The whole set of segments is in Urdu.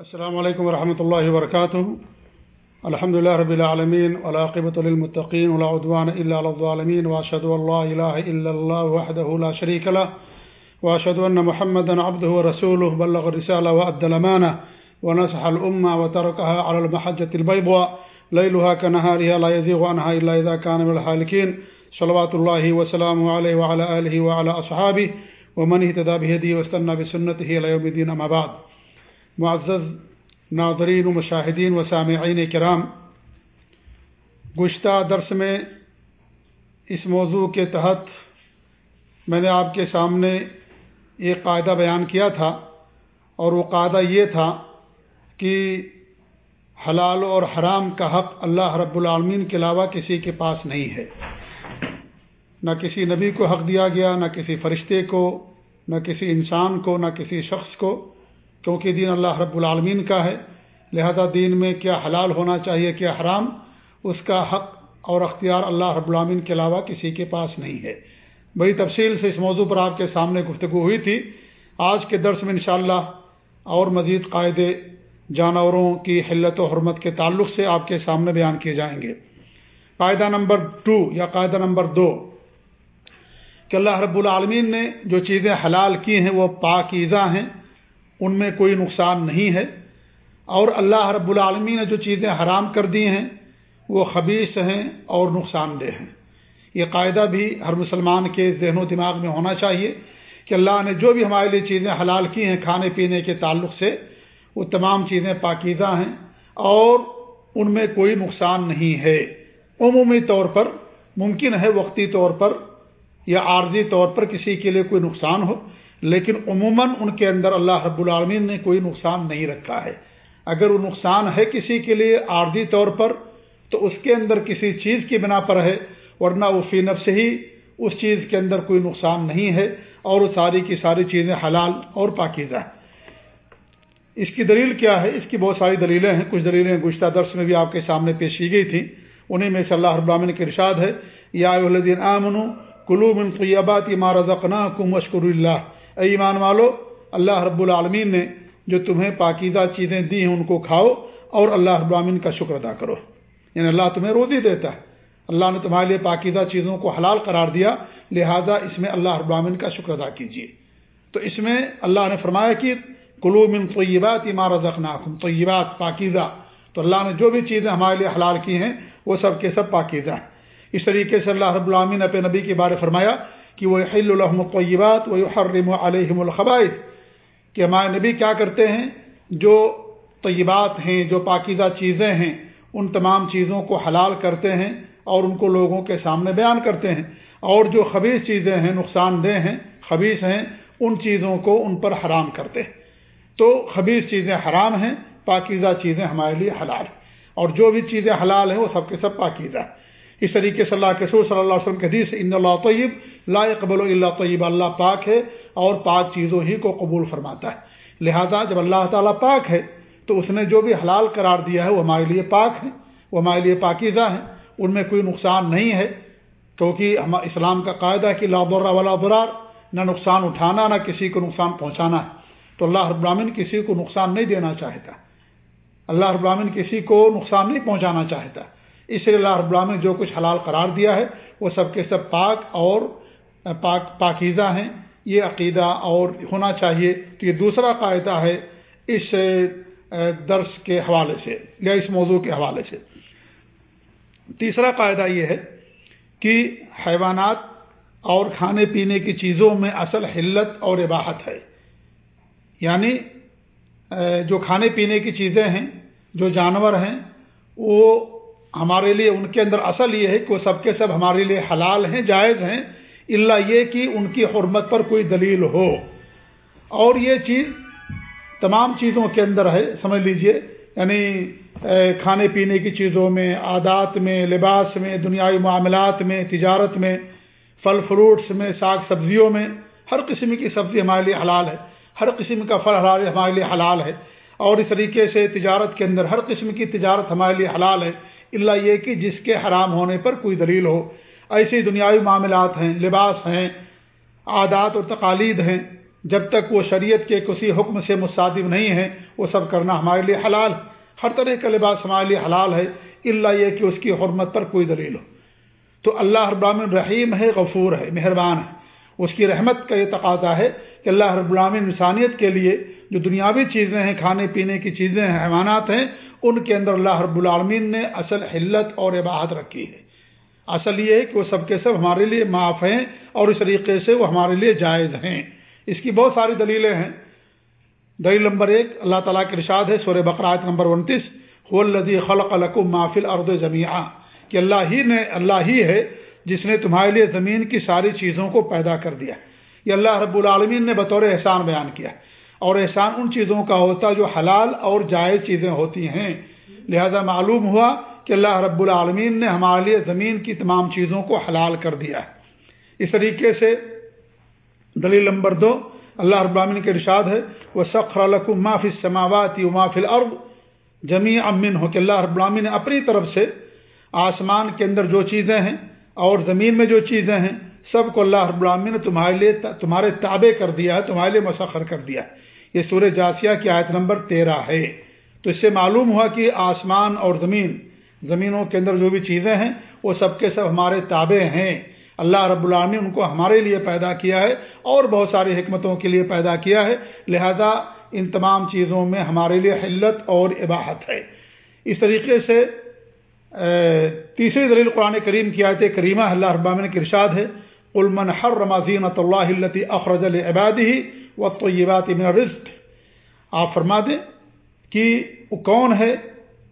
السلام علیکم ورحمۃ اللہ وبرکاتہ۔ الحمد اللہ رب العالمین ولاقبۃ المطقین ولاعدوان اللہ العالمین واشد اللہ الہ الا اللہ وحدہ لا شریک له واشهد ان محمدا عبده ورسوله بلغ الرسالة وأدى الأمانة ونصح الأمة وتركها على المحجة البيضاء ليلها كنهارها لا يزيغ عنها إلا إذا كان من الحالكين صلوات الله وسلامه عليه وعلى آله وعلى أصحابه ومن اهتدى بهديه واستنى بسنته إلى يوم الدين أما بعد۔ معزز ناظرین و مشاہدین و سامعین کرام گشتہ درس میں اس موضوع کے تحت میں نے آپ کے سامنے ایک قاعدہ بیان کیا تھا اور وہ قاعدہ یہ تھا کہ حلال اور حرام کا حق اللہ رب العالمین کے علاوہ کسی کے پاس نہیں ہے۔ نہ کسی نبی کو حق دیا گیا، نہ کسی فرشتے کو، نہ کسی انسان کو، نہ کسی شخص کو۔ کیونکہ دین اللہ رب العالمین کا ہے، لہذا دین میں کیا حلال ہونا چاہیے، کیا حرام، اس کا حق اور اختیار اللہ رب العالمین کے علاوہ کسی کے پاس نہیں ہے۔ بڑی تفصیل سے اس موضوع پر آپ کے سامنے گفتگو ہوئی تھی۔ آج کے درس میں انشاءاللہ اور مزید قاعدے جانوروں کی حلت و حرمت کے تعلق سے آپ کے سامنے بیان کیے جائیں گے۔ قاعدہ نمبر ٹو یا قاعدہ نمبر دو۔ کہ اللہ رب العالمین نے جو چیزیں حلال کی ہیں وہ پاکیزہ ہیں۔ ان میں کوئی نقصان نہیں ہے۔ اور اللہ رب العالمین نے جو چیزیں حرام کر دی ہیں، وہ خبیص ہیں اور نقصان دہ ہیں۔ یہ قاعدہ بھی ہر مسلمان کے ذہن و دماغ میں ہونا چاہیے کہ اللہ نے جو بھی ہمارے لیے چیزیں حلال کی ہیں کھانے پینے کے تعلق سے، وہ تمام چیزیں پاکیزہ ہیں اور ان میں کوئی نقصان نہیں ہے۔ عمومی طور پر، ممکن ہے وقتی طور پر یا عارضی طور پر کسی کے لیے کوئی نقصان ہو۔ لیکن عموماً ان کے اندر اللہ رب العالمین نے کوئی نقصان نہیں رکھا ہے۔ اگر وہ نقصان ہے کسی کے لیے عارضی طور پر، تو اس کے اندر کسی چیز کی بنا پر ہے، ورنہ وہ فی نفس ہی اس چیز کے اندر کوئی نقصان نہیں ہے، اور وہ ساری کی ساری چیزیں حلال اور پاکیزہ ہیں۔ اس کی دلیل کیا ہے؟ اس کی بہت ساری دلیلیں ہیں۔ کچھ دلیلیں گزشتہ درس میں بھی آپ کے سامنے پیش کی گئی تھیں۔ انہیں میں صلی اللہ ابامن کے ارشاد ہے، یا الدین آمن کلو من طیبات مارزقنا کم مشکر اللہ اے ایمان والو، اللہ رب العالمین نے جو تمہیں پاکیزہ چیزیں دی ہیں ان کو کھاؤ اور اللہ رب العالمین کا شکر ادا کرو۔ یعنی اللہ تمہیں روزی دیتا ہے۔ اللہ نے تمہارے لیے پاکیزہ چیزوں کو حلال قرار دیا، لہذا اس میں اللہ رب العالمین کا شکر ادا کیجیے تو اس میں اللہ نے فرمایا کہ کلو من طیبات امار رزقناکم، طیبات، پاکیزہ۔ تو اللہ نے جو بھی چیزیں ہمارے لیے حلال کی ہیں، وہ سب کے سب پاکیزہ ہیں۔ اس طریقے سے اللہ رب العالمین اپنے نبی کے بارے فرمایا کہ وہ حل الحم طیبات وہ حرم علیہم الخبائط کہ ہمارے نبی کیا کرتے ہیں؟ جو طیبات ہیں، جو پاکیزہ چیزیں ہیں، ان تمام چیزوں کو حلال کرتے ہیں اور ان کو لوگوں کے سامنے بیان کرتے ہیں۔ اور جو خبیص چیزیں ہیں، نقصان دہ ہیں خبیص ہیں، ان چیزوں کو ان پر حرام کرتے ہیں۔ تو خبیص چیزیں حرام ہیں، پاکیزہ چیزیں ہمارے لیے حلال ہیں۔ اور جو بھی چیزیں حلال ہیں، وہ سب کے سب پاکیزہ ہیں۔ اس طریقے سے اللہ کے سور صلی اللہ علیہ وسلم کے حدیث ان اللہ طیب لا قبل اللہ طیب اللہ پاک ہے اور پاک چیزوں ہی کو قبول فرماتا ہے۔ لہذا جب اللہ تعالیٰ پاک ہے، تو اس نے جو بھی حلال قرار دیا ہے، وہ ہمارے لیے پاک ہے، وہ ہمارے لیے پاکیزہ ہیں ان میں کوئی نقصان نہیں ہے، کیونکہ ہم اسلام کا قاعدہ ہے کہ لابر ولا برار نہ نقصان اٹھانا، نہ کسی کو نقصان پہنچانا ہے۔ تو اللہ ابراہین کسی کو نقصان نہیں دینا چاہتا۔ اللہ ابراہین کسی کو نقصان نہیں پہنچانا چاہتا۔ اس لیے اللہ ابراہین جو کچھ حلال قرار دیا ہے، وہ سب کے سب پاک اور پاک پاکیزہ ہیں، یہ عقیدہ اور ہونا چاہیے۔ تو یہ دوسرا قاعدہ ہے اس درس کے حوالے سے، یا اس موضوع کے حوالے سے۔ تیسرا قاعدہ یہ ہے کہ حیوانات اور کھانے پینے کی چیزوں میں اصل حلت اور عباہت ہے۔ یعنی جو کھانے پینے کی چیزیں ہیں، جو جانور ہیں، وہ ہمارے لیے، ان کے اندر اصل یہ ہے کہ وہ سب کے سب ہمارے لیے حلال ہیں، جائز ہیں اللہ یہ کہ ان کی حرمت پر کوئی دلیل ہو۔ اور یہ چیز تمام چیزوں کے اندر ہے، سمجھ لیجیے۔ یعنی کھانے پینے کی چیزوں میں، عادات میں، لباس میں، دنیاوی معاملات میں، تجارت میں، پھل فروٹس میں، ساگ سبزیوں میں، ہر قسم کی سبزی ہمارے لیے حلال ہے۔ ہر قسم کا پھل حلال ہمارے لیے حلال ہے۔ اور اس طریقے سے تجارت کے اندر ہر قسم کی تجارت ہمارے لیے حلال ہے۔ اللہ یہ کہ جس کے حرام ہونے پر کوئی دلیل ہو۔ ایسی دنیاوی معاملات ہیں، لباس ہیں، عادات اور تقالید ہیں۔ جب تک وہ شریعت کے کسی حکم سے مصادف نہیں ہے وہ سب کرنا ہمارے لیے حلال ہر طرح کا لباس ہمارے لیے حلال ہے اللہ یہ کہ اس کی حرمت پر کوئی دلیل ہو۔ تو اللہ رب العالمین رحیم ہے، غفور ہے، مہربان ہے۔ اس کی رحمت کا یہ تقاضا ہے کہ اللہ رب العالمین انسانیت کے لیے جو دنیاوی چیزیں ہیں، کھانے پینے کی چیزیں ہیں، حیوانات ہیں، ان کے اندر اللہ رب العالمین نے اصل حلت اور عباہت رکھی ہے۔ اصل یہ ہے کہ وہ سب کے سب ہمارے لیے معاف ہیں اور اس طریقے سے وہ ہمارے لیے جائز ہیں۔ اس کی بہت ساری دلیلیں ہیں۔ دلیل نمبر ایک، اللہ تعالیٰ کے ارشاد ہے سور بقرات نمبر انتیس الدی خلق القم محفل ارد زمیاں کہ اللہ ہی نے، اللہ ہی ہے جس نے تمہارے لیے زمین کی ساری چیزوں کو پیدا کر دیا۔ یہ اللہ رب العالمین نے بطور احسان بیان کیا۔ اور احسان ان چیزوں کا ہوتا جو حلال اور جائز چیزیں ہوتی ہیں۔ لہذا معلوم ہوا کہ اللہ رب العالمین نے ہمارے لیے زمین کی تمام چیزوں کو حلال کر دیا ہے۔ اس طریقے سے دلیل نمبر دو، اللہ رب العالمین کے ارشاد ہے وہ سخر القم معاف سماواتی مافل عرب جمی امن ہو کہ اللہ رب العالمین نے اپنی طرف سے آسمان کے اندر جو چیزیں ہیں اور زمین میں جو چیزیں ہیں، سب کو اللہ رب العالمین نے تمہارے لیے تمہارے تابع کر دیا ہے، تمہارے لیے مسخر کر دیا ہے۔ یہ سورہ جاسیہ کی آیت نمبر تیرہ ہے۔ تو اس سے معلوم ہوا کہ آسمان اور زمین زمینوں کے اندر جو بھی چیزیں ہیں، وہ سب کے سب ہمارے تابع ہیں۔ اللہ رب العالمین ان کو ہمارے لیے پیدا کیا ہے اور بہت ساری حکمتوں کے لیے پیدا کیا ہے۔ لہذا ان تمام چیزوں میں ہمارے لیے حلت اور عباہت ہے۔ اس طریقے سے تیسری دلیل قرآن کریم کی آیت کریمہ اللہ رب العالمین کی ارشاد ہے۔ علمن ہر رماضین اللہ اخرج العبادی و طیبات من رزق آپ فرما دیں کہ وہ کون ہے؟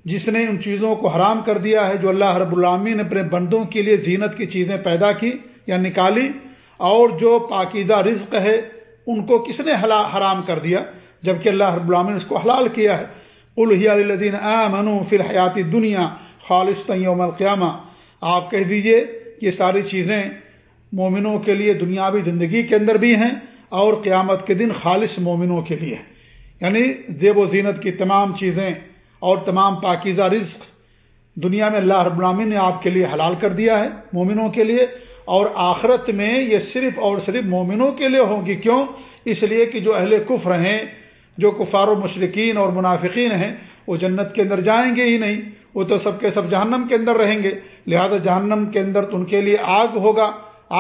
جس نے ان چیزوں کو حرام کر دیا ہے جو اللہ رب العامی نے اپنے بندوں کے لیے زینت کی چیزیں پیدا کی یا نکالی، اور جو پاکیزہ رزق ہے، ان کو کس نے حرام کر دیا؟ جبکہ اللہ رب العامی نے اس کو حلال کیا ہے۔ الدین منو فی الحیاتی دنیا خالص یوم القیامہ۔ آپ کہہ دیجیے یہ ساری چیزیں مومنوں کے لیے دنیاوی زندگی کے اندر بھی ہیں اور قیامت کے دن خالص مومنوں کے لیے یعنی زیب و زینت کی تمام چیزیں اور تمام پاکیزہ رزق دنیا میں اللہ رب العالمین نے آپ کے لیے حلال کر دیا ہے مومنوں کے لیے، اور آخرت میں یہ صرف اور صرف مومنوں کے لیے ہوگی کیوں؟ اس لیے کہ جو اہل کفر ہیں، جو کفار و مشرقین اور منافقین ہیں، وہ جنت کے اندر جائیں گے ہی نہیں، وہ تو سب کے سب جہنم کے اندر رہیں گے۔ لہذا جہنم کے اندر تو ان کے لیے آگ ہوگا،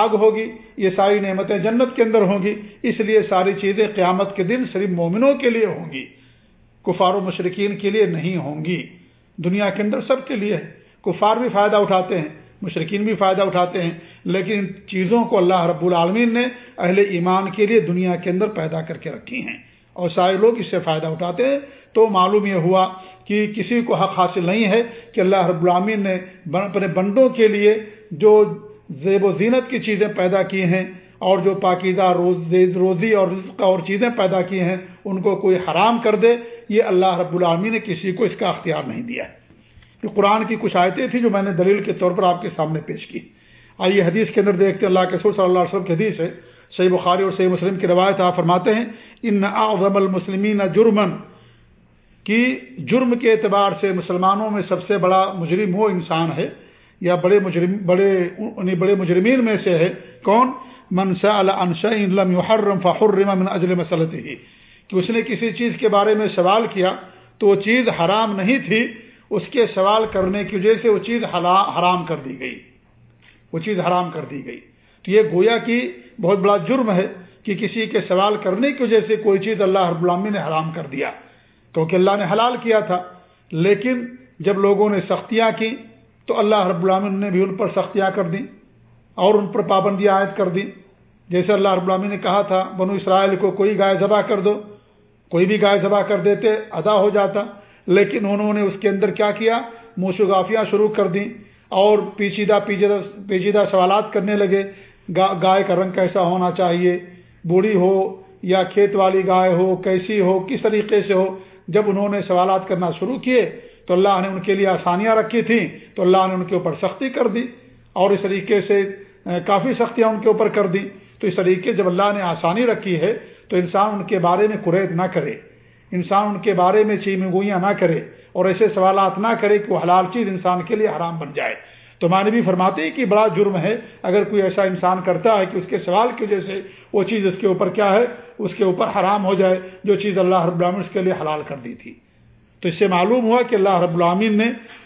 آگ ہوگی، یہ ساری نعمتیں جنت کے اندر ہوں گی۔ اس لیے ساری چیزیں قیامت کے دن صرف مومنوں کے لیے ہوں گی۔ کفار و مشرقین کے لیے نہیں ہوں گی۔ دنیا کے اندر سب کے لیے کفار بھی فائدہ اٹھاتے ہیں مشرقین بھی فائدہ اٹھاتے ہیں، لیکن چیزوں کو اللہ رب العالمین نے اہل ایمان کے لیے دنیا کے اندر پیدا کر کے رکھی ہیں۔ اور سارے لوگ اس سے فائدہ اٹھاتے ہیں۔ تو معلوم یہ ہوا کہ کسی کو حق حاصل نہیں ہے کہ اللہ رب العالمین نے اپنے بندوں کے لیے جو زیب و زینت کی چیزیں پیدا کی ہیں اور جو پاکیزہ روز روزی اور رزق اور چیزیں پیدا کی ہیں، ان کو کوئی حرام کر دے یہ اللہ رب العالمین نے کسی کو اس کا اختیار نہیں دیا ہے۔ یہ قرآن کی کچھ آیتیں تھیں جو میں نے دلیل کے طور پر آپ کے سامنے پیش کی۔ آئیے حدیث کے اندر دیکھتے اللہ کے سور صلی اللہ علیہ وسلم کی حدیث ہے۔ صحیح بخاری اور صحیح مسلم کی روایت آپ فرماتے ہیں، ان اعظم المسلمین جرمن کی جرم کے اعتبار سے مسلمانوں میں سب سے بڑا مجرم وہ انسان ہے، یا بڑے مجرم، بڑے انہیں بڑے مجرمین میں سے ہے۔ کون؟ منشا لم يحرم فحرم من اجل مسلطی کہ اس نے کسی چیز کے بارے میں سوال کیا تو وہ چیز حرام نہیں تھی، اس کے سوال کرنے کی وجہ سے وہ چیز حرام کر دی گئی۔ وہ چیز حرام کر دی گئی۔ تو یہ گویا کی بہت بڑا جرم ہے کہ کسی کے سوال کرنے کی وجہ سے کوئی چیز اللہ رب العالمین نے حرام کر دیا۔ کیونکہ اللہ نے حلال کیا تھا۔ لیکن جب لوگوں نے سختیاں کی تو اللہ رب العالمین نے بھی ان پر سختیاں کر دیں اور ان پر پابندیاں عائد کر دیں۔ جیسے اللہ رب العالمین نے کہا تھا، بنو اسرائیل کو کوئی گائے ذبح کر دو۔ کوئی بھی گائے ذبح کر دیتے، ادا ہو جاتا۔ لیکن انہوں نے اس کے اندر کیا کیا؟ موشگافیاں شروع کر دیں اور پیچیدہ پیچیدہ پیچیدہ سوالات کرنے لگے۔ گائے کا رنگ کیسا ہونا چاہیے؟ بوڑھی ہو یا کھیت والی گائے ہو؟ کیسی ہو؟ کس طریقے سے ہو؟ جب انہوں نے سوالات کرنا شروع کیے تو اللہ نے ان کے لیے آسانیاں رکھی تھیں۔ تو اللہ نے ان کے اوپر سختی کر دی اور اس طریقے سے کافی سختیاں ان کے اوپر کر دی تو اس طریقے جب اللہ نے آسانی رکھی ہے تو انسان ان کے بارے میں قریت نہ کرے۔ انسان ان کے بارے میں چیمگوئیاں نہ کرے اور ایسے سوالات نہ کرے کہ وہ حلال چیز انسان کے لیے حرام بن جائے۔ تو مانوی فرماتے ہیں کہ بڑا جرم ہے اگر کوئی ایسا انسان کرتا ہے کہ اس کے سوال کی وجہ سے وہ چیز اس کے اوپر کیا ہے، اس کے اوپر حرام ہو جائے، جو چیز اللہ رب العامن اس کے لیے حلال کر دی تھی۔ تو اس سے معلوم ہوا کہ اللہ رب العامین نے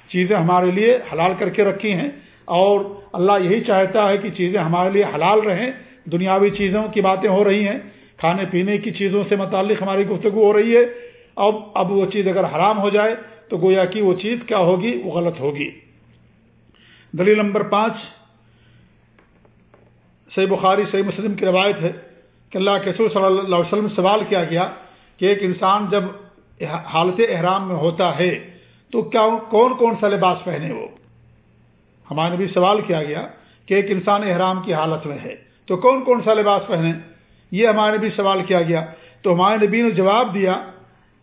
چیزیں ہمارے لیے حلال کر کے رکھی ہیں اور اللہ یہی چاہتا ہے کہ چیزیں ہمارے لیے حلال رہیں۔ دنیاوی چیزوں کی باتیں ہو رہی ہیں۔ کھانے پینے کی چیزوں سے متعلق ہماری گفتگو ہو رہی ہے۔ اب اب وہ چیز اگر حرام ہو جائے تو گویا کہ وہ چیز کیا ہوگی؟ وہ غلط ہوگی۔ دلیل نمبر پانچ۔ صحیح بخاری، صحیح مسلم کی روایت ہے کہ اللہ کے سور صلی اللہ علیہ وسلم سوال کیا گیا کہ ایک انسان جب حالت احرام میں ہوتا ہے تو کیا کون کون سا لباس پہنے وہ؟ ہمارے بھی سوال کیا گیا کہ ایک انسان احرام کی حالت میں ہے تو کون کون سا لباس پہنے؟ یہ ہمارے بھی سوال کیا گیا۔ تو ہمارے نبی نے جواب دیا،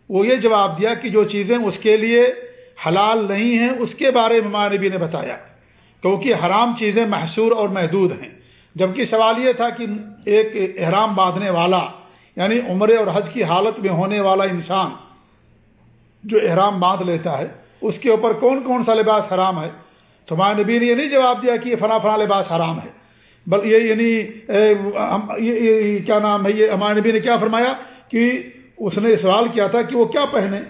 وہ یہ جواب دیا کہ جو چیزیں اس کے لیے حلال نہیں ہیں، اس کے بارے میں ہمارے نبی نے بتایا۔ کیونکہ حرام چیزیں محصور اور محدود ہیں۔ جبکہ سوال یہ تھا کہ ایک احرام باندھنے والا یعنی عمرے اور حج کی حالت میں ہونے والا انسان جو احرام باندھ لیتا ہے، اس کے اوپر کون کون سا لباس حرام ہے؟ تو ہمارے نبی نے یہ نہیں جواب دیا کہ یہ فلاں فلاں لباس حرام ہے۔ بل یہ یعنی کیا نام ہے، یہ ہمارے نبی نے کیا فرمایا کہ اس نے سوال کیا تھا کہ وہ کیا پہنے؟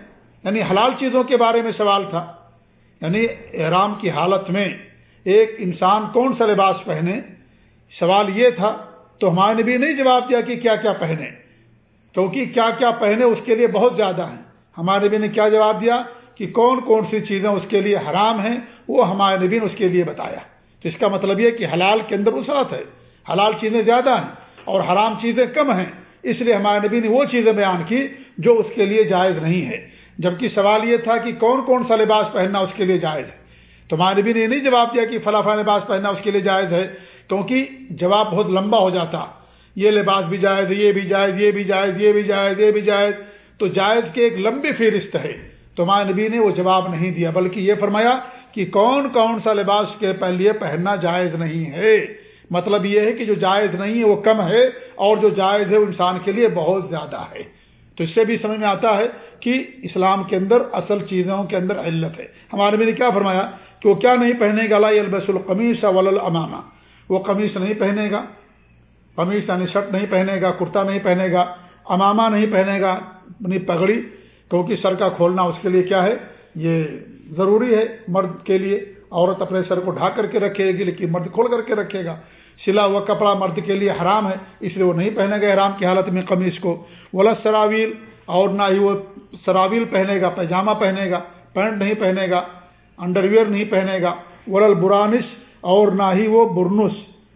یعنی حلال چیزوں کے بارے میں سوال تھا۔ یعنی احرام کی حالت میں ایک انسان کون سا لباس پہنے؟ سوال یہ تھا۔ تو ہمارے نبی نہیں جواب دیا کہ کیا کیا پہنے؟ کیونکہ کیا کیا پہنے اس کے لیے بہت زیادہ ہیں۔ ہمارے نبی نے کیا جواب دیا کہ کون کون سی چیزیں اس کے لیے حرام ہیں، وہ ہمارے نبی نے اس کے لیے بتایا۔ تو اس کا مطلب یہ کہ حلال کے اندر وسعت ہے، حلال چیزیں زیادہ ہیں اور حرام چیزیں کم ہیں۔ اس لیے ہمارے نبی نے وہ چیزیں بیان کی جو اس کے لیے جائز نہیں ہے۔ جبکہ سوال یہ تھا کہ کون کون سا لباس پہننا اس کے لیے جائز ہے۔ تو ہمارے نبی نے یہ نہیں جواب دیا کہ فلاں فلاں لباس پہننا اس کے لیے جائز ہے، کیونکہ جواب بہت لمبا ہو جاتا۔ یہ لباس بھی جائز، یہ بھی جائز، یہ بھی جائز، یہ بھی جائز، یہ بھی جائز۔ تو جائز کے ایک لمبی فہرست ہے۔ تو ہمارے نبی نے وہ جواب نہیں دیا، بلکہ یہ فرمایا کہ کون کون سا لباس کے لیے پہننا جائز نہیں ہے۔ مطلب یہ ہے کہ جو جائز نہیں ہے وہ کم ہے اور جو جائز ہے وہ انسان کے لیے بہت زیادہ ہے۔ تو اس سے بھی سمجھ میں آتا ہے کہ اسلام کے اندر اصل چیزوں کے اندر علت ہے۔ ہمارے بھی نے کیا فرمایا کہ وہ کیا نہیں پہنے گا؟ لائی البس القمیص ولامامہ وہ قمیص نہیں پہنے گا۔ قمیص یعنی شرٹ نہیں پہنے گا، کرتا نہیں پہنے گا، امامہ نہیں پہنے گا، اپنی پگڑی، کیونکہ سر کا کھولنا اس کے لیے کیا ہے؟ یہ ضروری ہے مرد کے لیے، عورت اپنے سر کو ڈھا کر کے رکھے گی، لیکن مرد کھول کر کے رکھے گا۔ سلا ہوا کپڑا مرد کے لیے حرام ہے، اس لیے وہ نہیں پہنے گا حرام کی حالت میں قمیص کو۔ ولا سراویل، اور نہ ہی وہ سراویل پہنے گا، پیجامہ پہنے گا، پینٹ نہیں پہنے گا، انڈر ویئر نہیں پہنے گا۔ ولل برانس، اور نہ ہی وہ برنس۔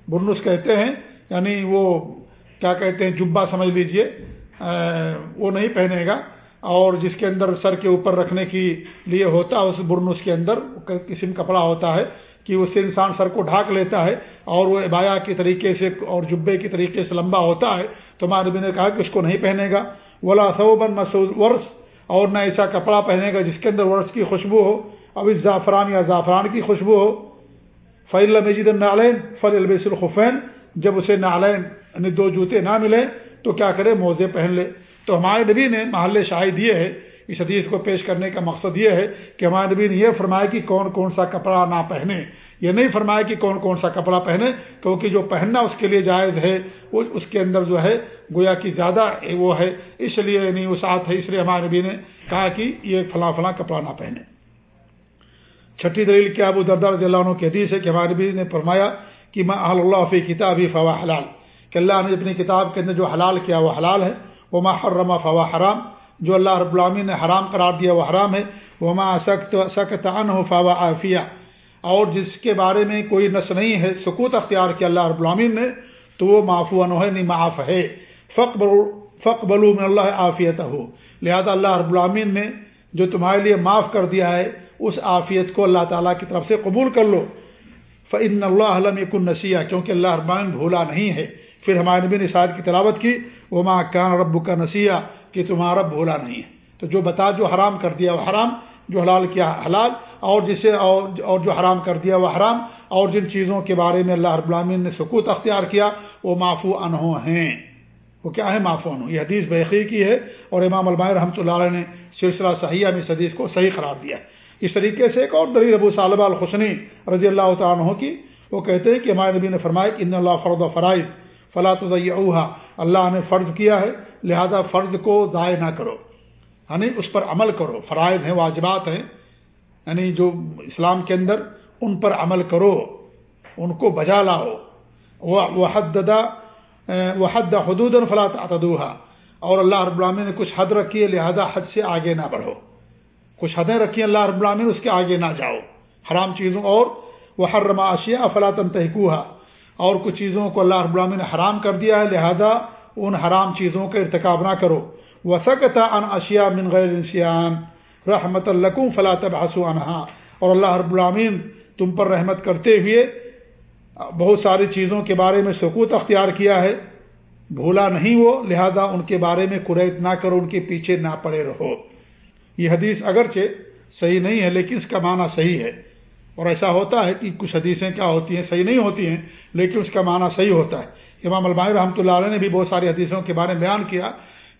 برنس کہتے ہیں یعنی وہ کیا کہتے ہیں جبا سمجھ لیجیے وہ نہیں پہنے گا۔ اور جس کے اندر سر کے اوپر رکھنے کی لیے ہوتا ہے، اس برنس کے اندر قسم کپڑا ہوتا ہے کہ اس سے انسان سر کو ڈھاک لیتا ہے اور وہ ابایا کے طریقے سے اور جبے کے طریقے سے لمبا ہوتا ہے تو مانوی نے کہا کہ اس کو نہیں پہنے گا۔ ولا صوبن مسعود ورس اور نہ ایسا کپڑا پہنے گا جس کے اندر ورس کی خوشبو ہو۔ اب اس زعفران یا زعفران کی خوشبو ہو۔ فعل مجید نالین فل البیس الخفین جب اسے نالین یعنی دو جوتے نہ ملیں تو کیا کرے؟ موزے پہن لے۔ تو ہمارے نبی نے محل شاہد یہ ہے اس حدیث کو پیش کرنے کا مقصد یہ ہے کہ ہمارے نبی نے یہ فرمایا کہ کون کون سا کپڑا نہ پہنے۔ یہ نہیں فرمایا کہ کون کون سا کپڑا پہنے، کیونکہ جو پہننا اس کے لیے جائز ہے، وہ اس کے اندر جو ہے، گویا کہ زیادہ وہ ہے۔ اس لیے یعنی نہیں وہ ساتھ ہے، اس لیے ہمارے نبی نے کہا کہ یہ فلاں فلاں کپڑا نہ پہنے۔ چھٹی دلیل کیا ابو دردار رضی اللہ عنہ کی حدیث ہے کہ ہمارے نبی نے فرمایا کہ میں اللہ فی کتاب ہی فوا حلال۔ کہ اللہ نے اپنی کتاب کے اندر جو حلال کیا وہ حلال ہے۔ وہ ما حرما فوا حرام جو اللہ رب العامی نے حرام قرار دیا وہ حرام ہے وہ ما سخت سخت ان ہو فوا عافیہ اور جس کے بارے میں کوئی نس نہیں ہے، سکوت اختیار کیا اللہ رب العامین نے، تو وہ معفو ہے، نہیں معاف ہے۔ فق فق بلو میں اللہ عافیت ہو لہذا اللہ رب العامین نے جو تمہارے لیے معاف کر دیا ہے، اس عافیت کو اللہ تعالیٰ کی طرف سے قبول کر لو۔ فن اللہ علم کن نسیہ کیونکہ اللہ ربان بھولا نہیں ہے۔ پھر ہمارے نبی نے شاید کی تلاوت کی وہ ماں کان رب کا نسیہ کہ تمہارا بھولا نہیں ہے۔ تو جو بتا، جو حرام کر دیا وہ حرام، جو حلال کیا حلال، اور جسے، اور جو حرام کر دیا وہ حرام، اور جن چیزوں کے بارے میں اللہ رب العالمین نے سکوت اختیار کیا، وہ معفو انہوں ہیں۔ وہ کیا ہے معفو انہوں؟ یہ حدیث بحقی کی ہے، اور امام المائے رحمۃ اللہ علیہ نے سلسلہ صحیحہ میں اس حدیث کو صحیح قرار دیا اس طریقے سے ایک اور دلیل ابو صالبہ الحسنی رضی اللہ تعالیٰ عنہ کی، وہ کہتے ہیں کہ ہمارے نبی نے فرمایا کہ ان اللہ فرد و فرائض فلاں اوہا اللہ نے فرض کیا ہے، لہذا فرض کو ضائع نہ کرو۔ یعنی اس پر عمل کرو، فرائض ہیں، واجبات ہیں۔ یعنی جو اسلام کے اندر ان پر عمل کرو، ان کو بجا لاؤ۔ وہ حد وہ حد حدود فلاط اتدوہا اور اللہ رب العالمین نے کچھ حد رکھی ہے، لہذا حد سے آگے نہ بڑھو۔ کچھ حدیں رکھی ہیں، اللہ رب العالمین، اس کے آگے نہ جاؤ۔ حرام چیزوں اور وہ حرما اشیا فلاطن تحکوہا اور کچھ چیزوں کو اللہ رب العالمین نے حرام کر دیا ہے، لہذا ان حرام چیزوں کا ارتکاب نہ کرو۔ وسکتا ان اشیا من غیر انسیان رحمت القم فلاط بحسو انہا اور اللہ رب العامین تم پر رحمت کرتے ہوئے بہت ساری چیزوں کے بارے میں سکوت اختیار کیا ہے۔ بھولا نہیں وہ، لہذا ان کے بارے میں قریت نہ کرو، ان کے پیچھے نہ پڑے رہو۔ یہ حدیث اگرچہ صحیح نہیں ہے، لیکن اس کا معنی صحیح ہے۔ اور ایسا ہوتا ہے کہ کچھ حدیثیں کیا ہوتی ہیں، صحیح نہیں ہوتی ہیں، لیکن اس کا معنی صحیح ہوتا ہے۔ امام البائی رحمۃ اللہ علیہ نے بھی بہت ساری حدیثوں کے بارے میں بیان کیا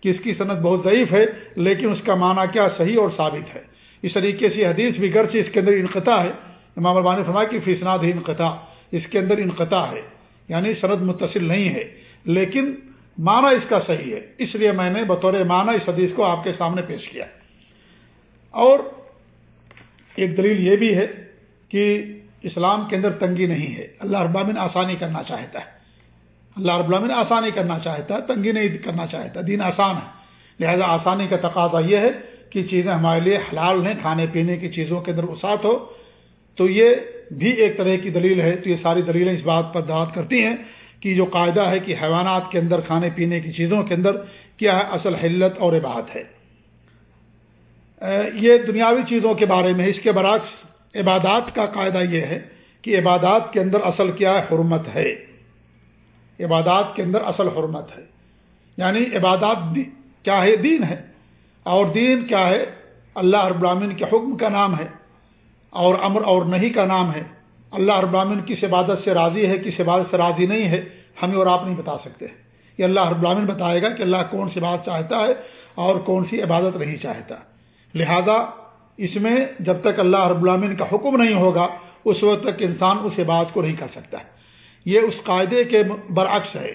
کہ اس کی صنعت بہت ضعیف ہے، لیکن اس کا معنی کیا صحیح اور ثابت ہے۔ اس طریقے سے حدیث بھی گرچہ اس کے اندر انقطاع ہے۔ امام البانی فرمایا کہ فیصناد ہی انقطاع، اس کے اندر انقطاع ہے یعنی سند متصل نہیں ہے، لیکن معنی اس کا صحیح ہے۔ اس لیے میں نے بطور معنی اس حدیث کو آپ کے سامنے پیش کیا۔ اور ایک دلیل یہ بھی ہے کہ اسلام کے اندر تنگی نہیں ہے۔ اللہ ابامن آسانی کرنا چاہتا ہے۔ اللہ رب العالمین آسانی کرنا چاہتا ہے، تنگی نہیں کرنا چاہتا۔ دین آسان ہے۔ لہذا آسانی کا تقاضا یہ ہے کہ چیزیں ہمارے لیے حلال ہیں، کھانے پینے کی چیزوں کے اندر وسعت ہو۔ تو یہ بھی ایک طرح کی دلیل ہے۔ تو یہ ساری دلیلیں اس بات پر دعوت کرتی ہیں کہ جو قاعدہ ہے کہ حیوانات کے اندر، کھانے پینے کی چیزوں کے اندر کیا ہے، اصل حلت اور عبادت ہے۔ یہ دنیاوی چیزوں کے بارے میں اس کے برعکس عبادات کا قاعدہ یہ ہے کہ عبادات کے اندر اصل کیا ہے؟ حرمت ہے۔ عبادات کے اندر اصل حرمت ہے۔ یعنی عبادات کیا ہے؟ دین ہے۔ اور دین کیا ہے؟ اللہ رب العالمین کے حکم کا نام ہے۔ اور امر اور نہیں کا نام ہے۔ اللہ رب العالمین کس عبادت سے راضی ہے؟ کس عبادت سے راضی نہیں ہے؟ ہمیں اور آپ نہیں بتا سکتے۔ یہ اللہ رب العالمین بتائے گا کہ اللہ کون سی بات چاہتا ہے اور کون سی عبادت نہیں چاہتا۔ لہذا اس میں جب تک اللہ رب العالمین کا حکم نہیں ہوگا، اس وقت تک انسان اس عبادت کو نہیں کر سکتا یہ اس قاعدے کے برعکس ہے۔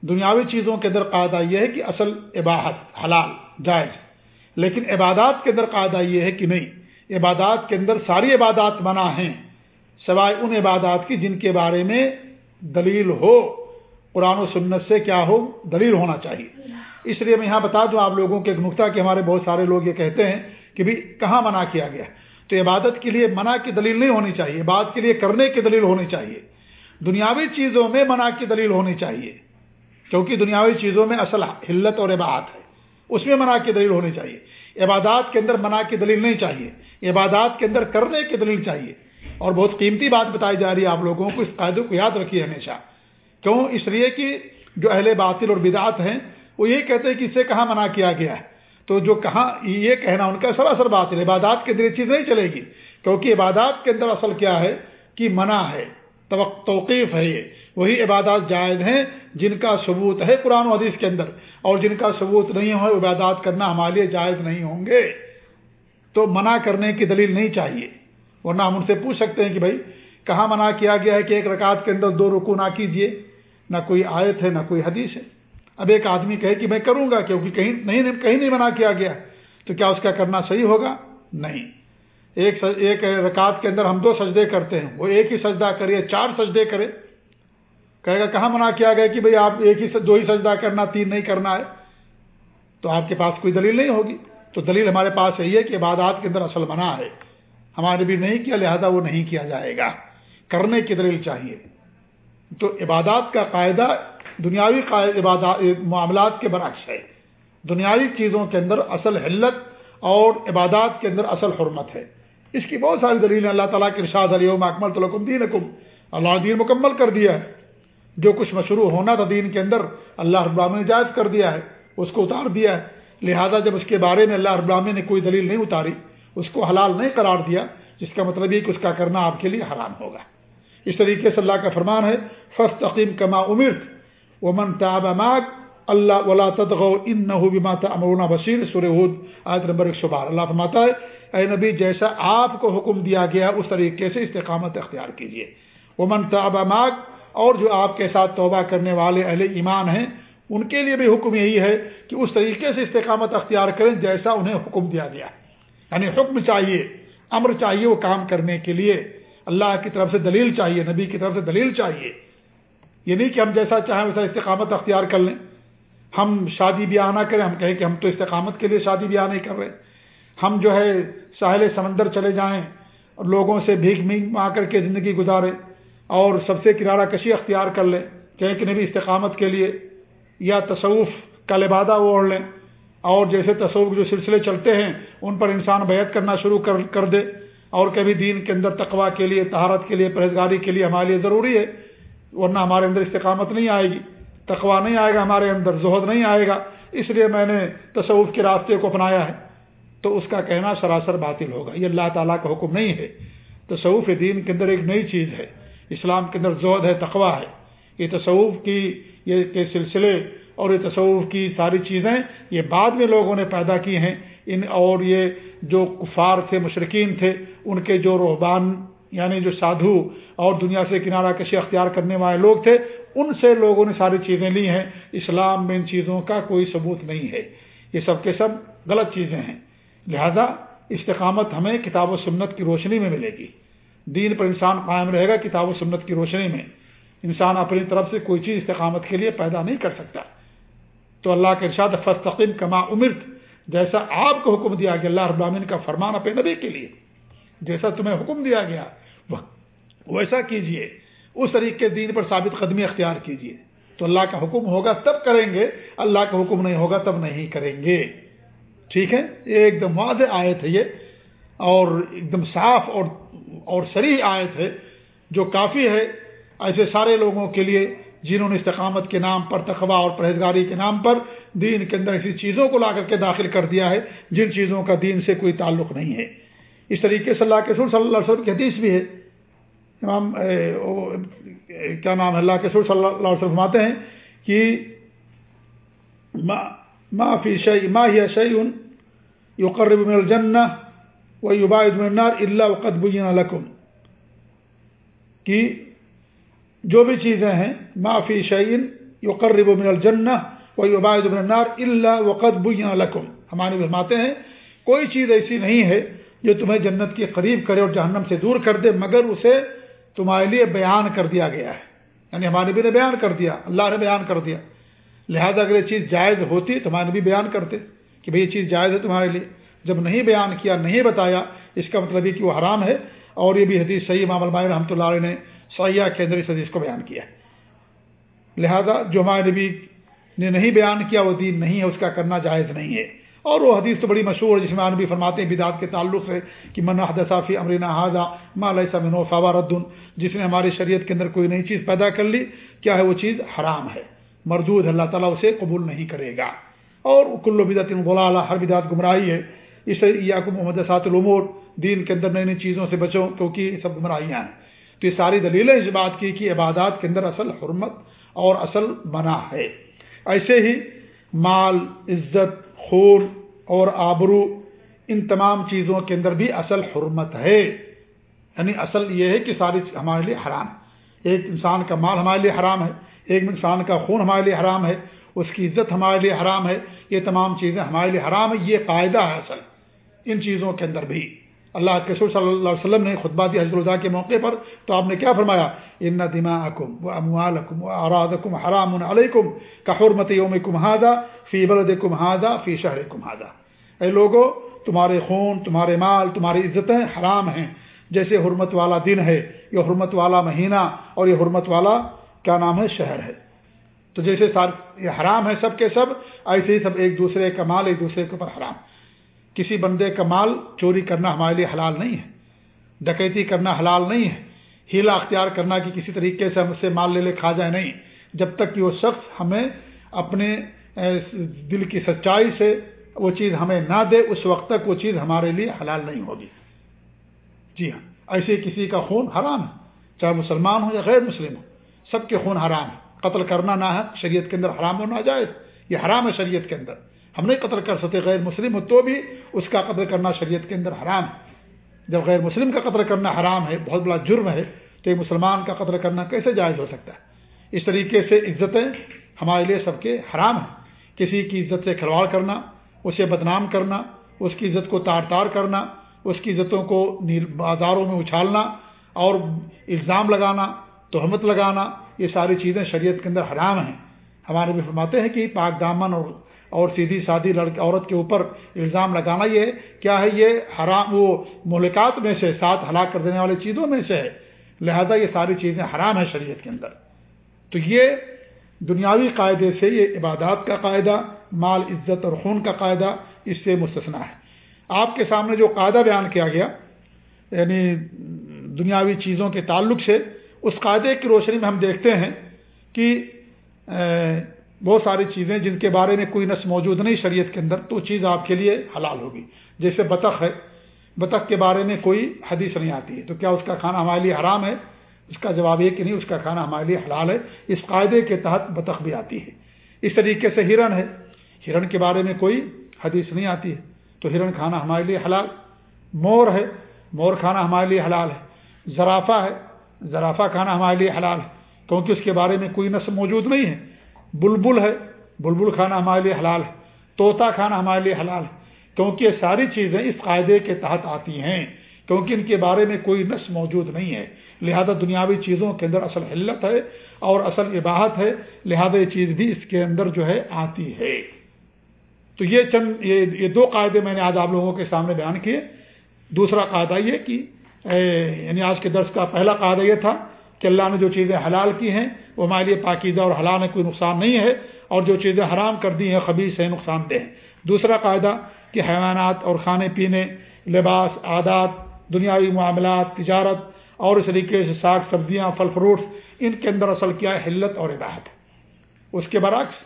دنیاوی چیزوں کے اندر قاعدہ یہ ہے کہ اصل عباہت حلال، جائز لیکن عبادات کے اندر قاعدہ یہ ہے کہ نہیں۔ عبادات کے اندر ساری عبادات منع ہیں، سوائے ان عبادات کی جن کے بارے میں دلیل ہو۔ قرآن و سنت سے کیا ہو؟ دلیل ہونا چاہیے۔ اس لیے میں یہاں بتا دوں، آپ لوگوں کے ایک نقطہ کہ ہمارے بہت سارے لوگ یہ کہتے ہیں کہ بھی کہاں منع کیا گیا؟ تو عبادت کے لیے منع کی دلیل نہیں ہونی چاہیے عبادت کے لیے کرنے کی دلیل ہونی چاہیے۔ دنیاوی چیزوں میں منع کی دلیل ہونی چاہیے، کیونکہ دنیاوی چیزوں میں اصل حلت اور عبادت ہے۔ اس میں منع کی دلیل ہونی چاہیے۔ عبادات کے اندر منع کی دلیل نہیں چاہیے۔ عبادات کے اندر کرنے کی دلیل چاہیے۔ اور بہت قیمتی بات بتائی جا رہی ہے آپ لوگوں کو، اس قاعدے کو یاد رکھیے ہمیشہ۔ کیوں؟ اس لیے کہ جو اہل باطل اور بدعت ہیں، وہ یہ کہتے ہیں کہ اسے کہاں منع کیا گیا ہے؟ تو جو کہاں یہ کہنا ان کا سراسر بات ہے۔ عبادات کے اندر چیز نہیں چلے گی۔ کیونکہ عبادات کے اندر اصل کیا ہے؟ کہ منع ہے۔ توقیف ہے یہ۔ وہی عبادات جائز ہیں جن کا ثبوت ہے قرآن و حدیث کے اندر۔ اور جن کا ثبوت نہیں ہو عبادات کرنا ہمارے لیے جائز نہیں ہوں گے۔ تو منع کرنے کی دلیل نہیں چاہیے۔ ورنہ ہم ان سے پوچھ سکتے ہیں کہ بھائی، کہاں منع کیا گیا ہے کہ ایک رکعت کے اندر دو رکو نہ کیجیے نہ کوئی آیت ہے، نہ کوئی حدیث ہے۔ اب ایک آدمی کہے کہ میں کروں گا کیونکہ کہیں نہیں کہیں نہیں منع کیا گیا، تو کیا اس کا کرنا صحیح ہوگا؟ نہیں۔ ایک ایک رکعت کے اندر ہم دو سجدے کرتے ہیں، وہ ایک ہی سجدہ کرے، چار سجدے کرے۔ کہے گا کہاں منع کیا گیا کہ بھئی آپ ایک ہی دو ہی سجدہ کرنا، تین نہیں کرنا ہے؟ تو آپ کے پاس کوئی دلیل نہیں ہوگی۔ تو دلیل ہمارے پاس یہی ہے کہ عبادات کے اندر اصل منع ہے۔ ہمارے بھی نہیں کیا، لہذا وہ نہیں کیا جائے گا۔ کرنے کی دلیل چاہیے۔ تو عبادات کا قاعدہ دنیاوی عبادات معاملات کے برعکس ہے۔ دنیاوی چیزوں کے اندر اصل حلت اور عبادات کے اندر اصل حرمت ہے۔ اس کی بہت ساری دلیلیں اللہ تعالیٰ کے ارشاد علی اکمل تلکم دین حکم اللہ دین مکمل کر دیا ہے۔ جو کچھ مشروع ہونا تھا دین کے اندر، اللہ ابراہم نے جائز کر دیا ہے۔ اس کو اتار دیا ہے۔ لہذا جب اس کے بارے میں اللہ ابراہمی نے کوئی دلیل نہیں اتاری، اس کو حلال نہیں قرار دیا، جس کا مطلب یہ کہ اس کا کرنا آپ کے لیے حرام ہوگا۔ اس طریقے سے اللہ کا فرمان ہے فسٹ عقیم کما امرت۔ وہ من تاب اللہ ولا تدغو ان نہ امرونا بشیر سرحد آیت نمبر ایک سو بارہ۔ اللہ فرماتا ہے، اے نبی، جیسا آپ کو حکم دیا گیا، اس طریقے سے استقامت اختیار کیجیے وہ من ماغ اور جو آپ کے ساتھ توبہ کرنے والے اہل ایمان ہیں، ان کے لیے بھی حکم یہی ہے کہ اس طریقے سے استقامت اختیار کریں جیسا انہیں حکم دیا گیا۔ یعنی حکم چاہیے، امر چاہیے وہ کام کرنے کے لیے۔ اللہ کی طرف سے دلیل چاہیے، نبی کی طرف سے دلیل چاہیے۔ یہ نہیں کہ ہم جیسا چاہیں ویسا استقامت اختیار کر لیں۔ ہم شادی بیاہ نہ کریں، ہم کہیں کہ ہم تو استقامت کے لیے شادی بیاہ نہیں کر رہے۔ ہم جو ہے ساحل سمندر چلے جائیں اور لوگوں سے بھیک مینگ ماں کر کے زندگی گزارے اور سب سے کنارہ کشی اختیار کر لیں۔ کہیں کہ نبی استقامت کے لیے یا تصوف کا لبادہ اوڑھ لیں۔ اور جیسے تصوف جو سلسلے چلتے ہیں، ان پر انسان بیعت کرنا شروع کر کر دے۔ اور کبھی دین کے اندر تقوا کے لیے تہارت کے لیے پرہزگاری کے لیے ہمارے لیے ضروری ہے۔ ورنہ ہمارے اندر استقامت نہیں آئے گی تقوا نہیں آئے گا، ہمارے اندر زہد نہیں آئے گا، اس لیے میں نے تصوف کے راستے کو اپنایا ہے۔ تو اس کا کہنا سراسر باطل ہوگا۔ یہ اللہ تعالیٰ کا حکم نہیں ہے۔ تصوف دین کے اندر ایک نئی چیز ہے۔ اسلام کے اندر زہد ہے تقوا ہے۔ یہ تصوف کی یہ کے سلسلے اور یہ تصوف کی ساری چیزیں یہ بعد میں لوگوں نے پیدا کی ہیں۔ ان اور یہ جو کفار تھے مشرقین تھے، ان کے جو روحبان یعنی جو سادھو اور دنیا سے کنارہ کشی اختیار کرنے والے لوگ تھے، ان سے لوگوں نے ساری چیزیں لی ہیں۔ اسلام میں ان چیزوں کا کوئی ثبوت نہیں ہے۔ یہ سب کے سب غلط چیزیں ہیں۔ لہذا استقامت ہمیں کتاب و سنت کی روشنی میں ملے گی۔ دین پر انسان قائم رہے گا کتاب و سنت کی روشنی میں۔ انسان اپنی طرف سے کوئی چیز استقامت کے لیے پیدا نہیں کر سکتا۔ تو اللہ کے ارشاد فستقیم کما امرت، جیسا آپ کو حکم دیا گیا، اللہ ابامین کا فرمان اپنے نبی کے لیے۔ جیسا تمہیں حکم دیا گیا ویسا کیجیے۔ اس طریقے دین پر ثابت قدمی اختیار کیجیے۔ تو اللہ کا حکم ہوگا تب کریں گے، اللہ کا حکم نہیں ہوگا تب نہیں کریں گے۔ ٹھیک ہے؟ یہ ایک دم واضح آیت ہے یہ۔ اور ایک دم صاف اور اور سریح آیت ہے، جو کافی ہے۔ ایسے سارے لوگوں کے لیے جنہوں نے استقامت کے نام پر تخوا اور پرہیزگاری کے نام پر دین کے اندر ایسی چیزوں کو لا کر کے داخل کر دیا ہے، جن چیزوں کا دین سے کوئی تعلق نہیں ہے۔ اس طریقے سے اللہ کے سور صلی اللہ علیہ وسلم کی حدیث بھی ہے۔ امام کیا نام ہے؟ اللہ کے سور صلی اللہ علیہ وسلم آتے ہیں کہ ما فی شعی ما ہی شعی من الجنہ و من النار اللہ وقت لکم۔ کہ جو بھی چیزیں ہیں معافی شعین یو من الجنہ و عباد النار اللہ وقت بین لکم۔ ہمارے فرماتے ہیں، کوئی چیز ایسی نہیں ہے جو تمہیں جنت کے قریب کرے اور جہنم سے دور کر دے، مگر اسے تمہارے لیے بیان کر دیا گیا ہے۔ یعنی ہمارے بھی نے بیان کر دیا، اللہ نے بیان کر دیا۔ لہذا اگر یہ چیز جائز ہوتی تو ہمارے بھی بیان کرتے کہ بھئی یہ چیز جائز ہے تمہارے لیے۔ جب نہیں بیان کیا، نہیں بتایا، اس کا مطلب یہ کہ وہ حرام ہے۔ اور یہ بھی حدیث صحیح امام المائر رحمۃ اللہ علیہ نے سیاح کے اندر اس حدیث کو بیان کیا لہذا جو ہمارے نبی نے نہیں بیان کیا، وہ دین نہیں ہے، اس کا کرنا جائز نہیں ہے۔ اور وہ حدیث تو بڑی مشہور ہے، جس میں نبی فرماتے ہیں، بدعت کے تعلق سے کہ من حدثافی امرینا حاضہ ما ليس منه فوارد جس نے ہماری شریعت کے اندر کوئی نئی چیز پیدا کر لی، کیا ہے وہ چیز؟ حرام ہے مردود اللہ تعالیٰ اسے قبول نہیں کرے گا۔ اور کلو بدعت غلالہ ہر بدعت گمراہی ہے۔ اس یا کو محمد سات العمور دین کے اندر نئی نئی چیزوں سے بچو، کیونکہ یہ سب گمراہیاں ہیں۔ تو یہ ساری دلیلیں اس بات کی کہ عبادات کے اندر اصل حرمت اور اصل منع ہے۔ ایسے ہی مال، عزت خون اور آبرو ان تمام چیزوں کے اندر بھی اصل حرمت ہے۔ یعنی اصل یہ ہے کہ ساری ہمارے لیے حرام ایک انسان کا مال ہمارے لیے حرام ہے، ایک انسان کا خون ہمارے لیے حرام ہے، اس کی عزت ہمارے لیے حرام ہے، یہ تمام چیزیں ہمارے لیے حرام ہے، یہ قاعدہ ہے اصل ان چیزوں کے اندر بھی۔ اللہ کے صلی اللہ علیہ وسلم نے خطبہ دی حضرت الدا کے موقع پر، تو آپ نے کیا فرمایا؟ ان دما اکم و اموال کم و اراد کم حرام علیکم کا حرمت یوم کمہادا فی بلد کمہادا فی شہر کمہادا اے لوگو، تمہارے خون، تمہارے مال، تمہاری عزتیں حرام ہیں۔ جیسے حرمت والا دن ہے یہ حرمت والا مہینہ، اور یہ حرمت والا کیا نام ہے؟ شہر ہے۔ تو جیسے یہ حرام ہے سب کے سب، ایسے ہی سب ایک دوسرے کا مال ایک دوسرے کے اوپر حرام۔ کسی بندے کا مال چوری کرنا ہمارے لیے حلال نہیں ہے۔ ڈکیتی کرنا حلال نہیں ہے۔ ہیلا اختیار کرنا کہ کسی طریقے سے ہم سے مال لے لے، کھا جائے، نہیں۔ جب تک کہ وہ شخص ہمیں اپنے دل کی سچائی سے وہ چیز ہمیں نہ دے، اس وقت تک وہ چیز ہمارے لیے حلال نہیں ہوگی۔ جی ہاں ایسے کسی کا خون حرام ہے، چاہے مسلمان ہو یا غیر مسلم ہو، سب کے خون حرام ہے۔ قتل کرنا نہ ہے، شریعت کے اندر حرام ہونا جائے یہ حرام ہے شریعت کے اندر۔ ہم نہیں قتل کر سکتے غیر مسلم ہو تو بھی اس کا قتل کرنا شریعت کے اندر حرام ہے۔ جب غیر مسلم کا قتل کرنا حرام ہے، بہت بڑا جرم ہے، تو ایک مسلمان کا قتل کرنا کیسے جائز ہو سکتا ہے؟ اس طریقے سے عزتیں ہمارے لیے سب کے حرام ہیں۔ کسی کی عزت سے کھلواڑ کرنا، اسے بدنام کرنا، اس کی عزت کو تار تار کرنا، اس کی عزتوں کو بازاروں میں اچھالنا اور الزام لگانا، تہمت لگانا، یہ ساری چیزیں شریعت کے اندر حرام ہیں۔ ہمارے بھی فرماتے ہیں کہ پاک دامن اور اور سیدھی سادھی لڑکی عورت کے اوپر الزام لگانا یہ کیا ہے؟ یہ حرام، وہ ملکات میں سے ساتھ ہلاک کر دینے والی چیزوں میں سے ہے۔ لہذا یہ ساری چیزیں حرام ہیں شریعت کے اندر۔ تو یہ دنیاوی قاعدے سے یہ عبادات کا قاعدہ، مال، عزت اور خون کا قاعدہ، اس سے مستثنا ہے۔ آپ کے سامنے جو قاعدہ بیان کیا گیا یعنی دنیاوی چیزوں کے تعلق سے، اس قاعدے کی روشنی میں ہم دیکھتے ہیں کہ بہت ساری چیزیں جن کے بارے میں کوئی نس موجود نہیں شریعت کے اندر، تو چیز آپ کے لیے حلال ہوگی۔ جیسے بطخ ہے، بطخ کے بارے میں کوئی حدیث نہیں آتی ہے، تو کیا اس کا کھانا ہمارے لیے حرام ہے؟ اس کا جواب یہ کہ نہیں، اس کا کھانا ہمارے لیے حلال ہے، اس قاعدے کے تحت بطخ بھی آتی ہے۔ اس طریقے سے ہرن ہے۔ ہرن کے بارے میں کوئی حدیث نہیں آتی ہے۔ تو ہرن کھانا ہمارے لیے حلال۔ مور ہے۔ مور کھانا ہمارے لیے حلال ہے۔ زرافہ ہے۔ زرافہ کھانا ہمارے لیے حلال ہے۔ کیونکہ اس کے بارے میں کوئی نسل موجود نہیں ہے۔ بلبل ہے۔ بلبل کھانا ہمارے لیے حلال ہے۔ طوطا کھانا ہمارے لیے حلال ہے۔ کیونکہ یہ ساری چیزیں اس قاعدے کے تحت آتی ہیں۔ کیونکہ ان کے بارے میں کوئی نس موجود نہیں ہے۔ لہذا دنیاوی چیزوں کے اندر اصل حلت ہے اور اصل عباہت ہے، لہذا یہ چیز بھی اس کے اندر جو ہے آتی ہے۔ تو یہ چند، یہ یہ دو قاعدے میں نے آج آپ لوگوں کے سامنے بیان کیے۔ دوسرا قاعدہ یہ کہ یعنی آج کے درس کا پہلا قاعدہ یہ تھا کہ اللہ نے جو چیزیں حلال کی ہیں، وہ ہمارے لیے پاکیزہ اور حلال میں کوئی نقصان نہیں ہے، اور جو چیزیں حرام کر دی ہیں خبیص ہیں، نقصان دہ ہیں۔ دوسرا قاعدہ کہ حیوانات اور کھانے پینے، لباس، عادات، دنیاوی معاملات، تجارت اور اس طریقے سے ساگ، سبزیاں، پھل فروٹس ان کے اندر اصل کیا ہے؟ حلت اور عبادت اس کے برعکس،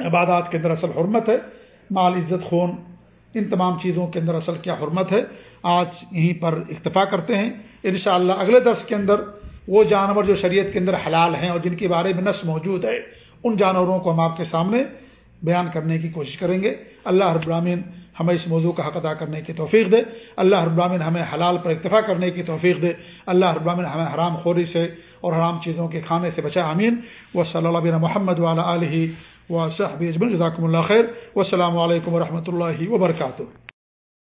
عبادات کے اندر اصل حرمت ہے، مال، عزت، خون، ان تمام چیزوں کے اندر اصل کیا حرمت ہے؟ آج یہیں پر اکتفا کرتے ہیں۔ انشاءاللہ اگلے درس کے اندر وہ جانور جو شریعت کے اندر حلال ہیں اور جن کے بارے میں نس موجود ہے، ان جانوروں کو ہم آپ کے سامنے بیان کرنے کی کوشش کریں گے۔ اللہ رب العالمین ہمیں اس موضوع کا حق ادا کرنے کی توفیق دے۔ اللہ رب العالمین ہمیں حلال پر اکتفا کرنے کی توفیق دے۔ اللہ رب العالمین ہمیں حرام خوری سے اور حرام چیزوں کے کھانے سے بچا امین و صلی اللہ بن محمد والا علیہ و صحب اجمن جزاکم اللہ خیر۔ و السلام علیکم و رحمۃ اللہ وبرکاتہ۔